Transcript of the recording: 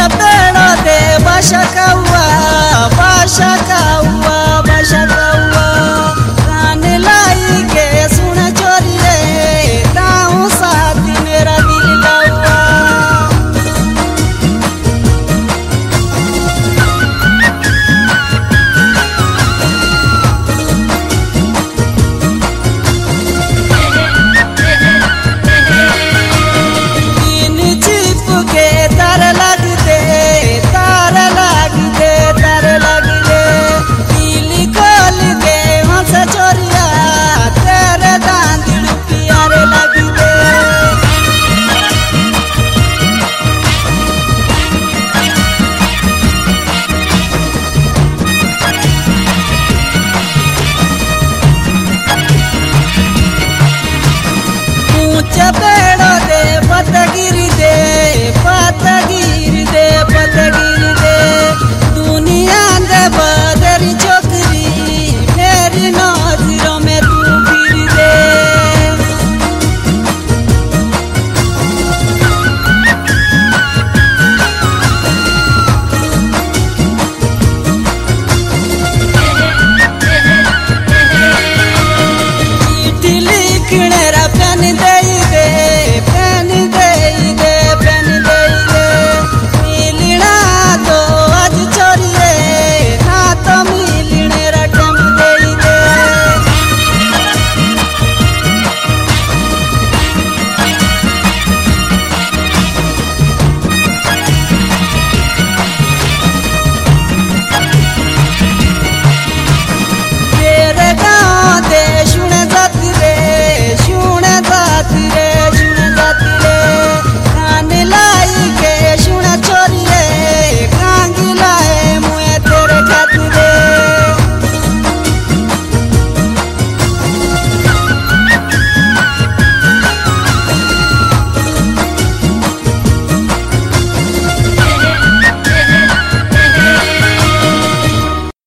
ya pena de bashakawa bashaka